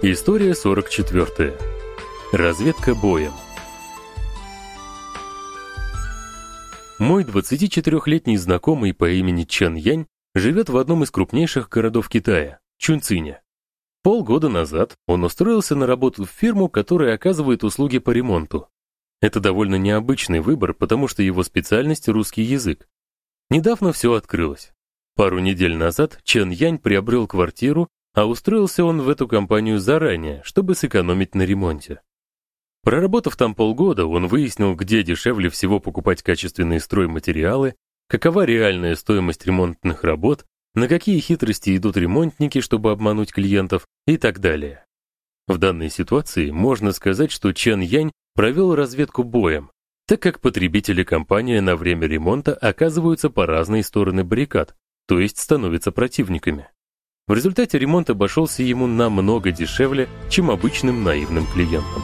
История 44. Разведка боем. Мой 24-летний знакомый по имени Чен Янь живет в одном из крупнейших городов Китая Чунцине. Полгода назад он устроился на работу в фирму, которая оказывает услуги по ремонту. Это довольно необычный выбор, потому что его специальность русский язык. Недавно все открылось. Пару недель назад Чен Янь приобрел квартиру а устроился он в эту компанию заранее, чтобы сэкономить на ремонте. Проработав там полгода, он выяснил, где дешевле всего покупать качественные стройматериалы, какова реальная стоимость ремонтных работ, на какие хитрости идут ремонтники, чтобы обмануть клиентов и так далее. В данной ситуации можно сказать, что Чен Янь провел разведку боем, так как потребители компании на время ремонта оказываются по разные стороны баррикад, то есть становятся противниками. В результате ремонт обошелся ему намного дешевле, чем обычным наивным клиентам.